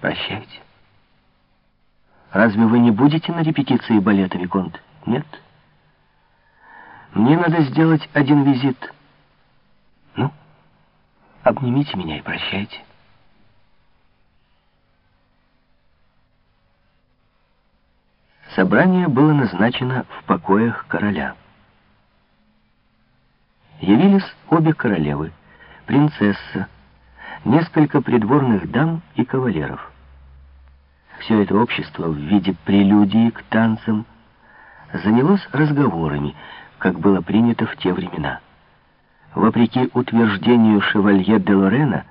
Прощайте. Разве вы не будете на репетиции балета, Виконт? Нет? Мне надо сделать один визит. Ну, обнимите меня и прощайте. Собрание было назначено в покоях короля. Явились обе королевы, принцесса, несколько придворных дам и кавалеров. Все это общество в виде прелюдии к танцам занялось разговорами, как было принято в те времена. Вопреки утверждению шевалье де Лорена,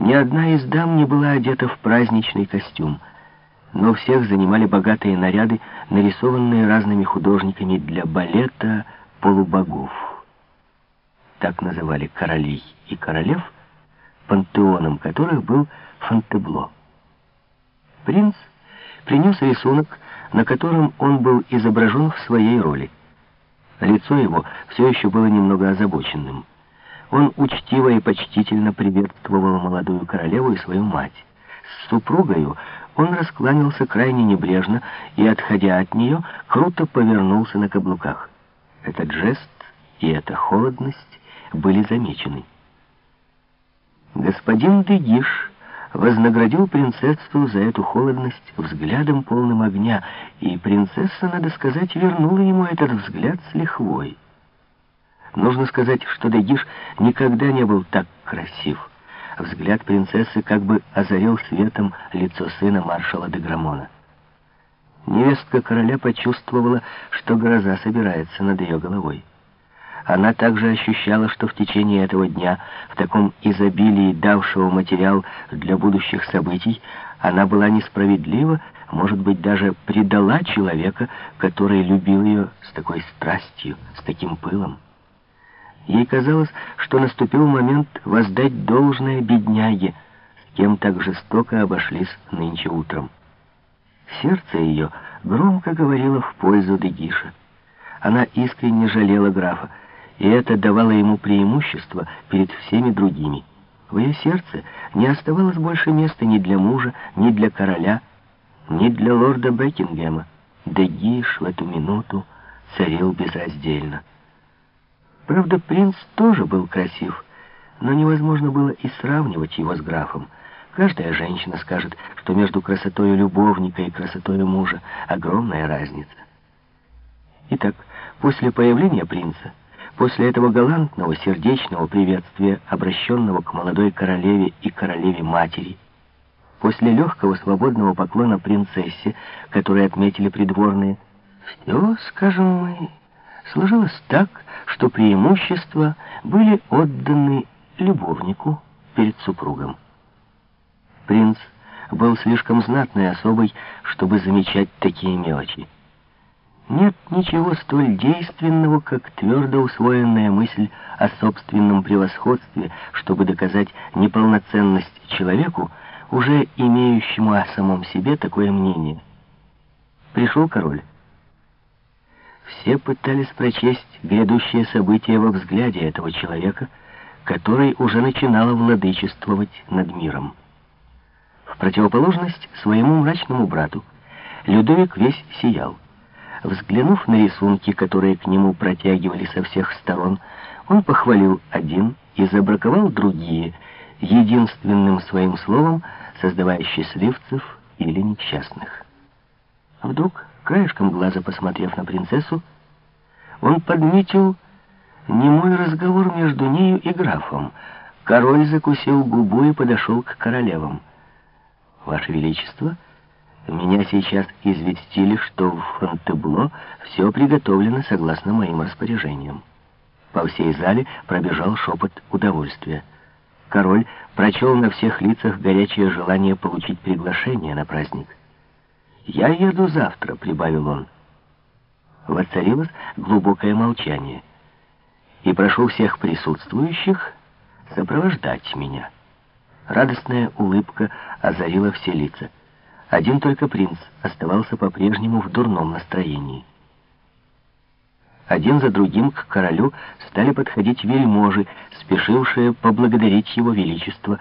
ни одна из дам не была одета в праздничный костюм, но всех занимали богатые наряды, нарисованные разными художниками для балета полубогов. Так называли королей и королев, пантеоном которых был Фонтебло. Принц принес рисунок, на котором он был изображен в своей роли. Лицо его все еще было немного озабоченным. Он учтиво и почтительно приветствовал молодую королеву и свою мать. С супругою он раскланялся крайне небрежно и, отходя от нее, круто повернулся на каблуках. Этот жест и эта холодность были замечены. Господин Дегиш вознаградил принцессу за эту холодность взглядом полным огня, и принцесса, надо сказать, вернула ему этот взгляд с лихвой. Нужно сказать, что Дегиш никогда не был так красив. Взгляд принцессы как бы озарил светом лицо сына маршала де Грамона. Невестка короля почувствовала, что гроза собирается над ее головой. Она также ощущала, что в течение этого дня, в таком изобилии давшего материал для будущих событий, она была несправедлива, может быть, даже предала человека, который любил ее с такой страстью, с таким пылом. Ей казалось, что наступил момент воздать должное бедняге, с кем так жестоко обошлись нынче утром. Сердце ее громко говорило в пользу Дегиша. Она искренне жалела графа, и это давало ему преимущество перед всеми другими. В ее сердце не оставалось больше места ни для мужа, ни для короля, ни для лорда Бекингема. Дегиш в эту минуту царил безраздельно. Правда, принц тоже был красив, но невозможно было и сравнивать его с графом. Каждая женщина скажет, что между красотой любовника и красотой мужа огромная разница. Итак, после появления принца После этого галантного, сердечного приветствия, обращенного к молодой королеве и королеве-матери, после легкого свободного поклона принцессе, который отметили придворные, все, скажем мы, сложилось так, что преимущества были отданы любовнику перед супругом. Принц был слишком знатной особой, чтобы замечать такие мелочи. Нет ничего столь действенного, как твердо усвоенная мысль о собственном превосходстве, чтобы доказать неполноценность человеку, уже имеющему о самом себе такое мнение. Пришел король. Все пытались прочесть грядущее событие во взгляде этого человека, который уже начинало владычествовать над миром. В противоположность своему мрачному брату, Людовик весь сиял. Взглянув на рисунки, которые к нему протягивали со всех сторон, он похвалил один и забраковал другие, единственным своим словом создавая счастливцев или несчастных. Вдруг, краешком глаза посмотрев на принцессу, он подметил немой разговор между нею и графом. Король закусил губу и подошел к королевам. «Ваше Величество!» Меня сейчас известили, что в Фонтебло все приготовлено согласно моим распоряжениям. По всей зале пробежал шепот удовольствия. Король прочел на всех лицах горячее желание получить приглашение на праздник. «Я еду завтра», — прибавил он. Воцарилось глубокое молчание. И прошу всех присутствующих сопровождать меня. Радостная улыбка озарила все лица. Один только принц оставался по-прежнему в дурном настроении. Один за другим к королю стали подходить вельможи, спешившие поблагодарить его величество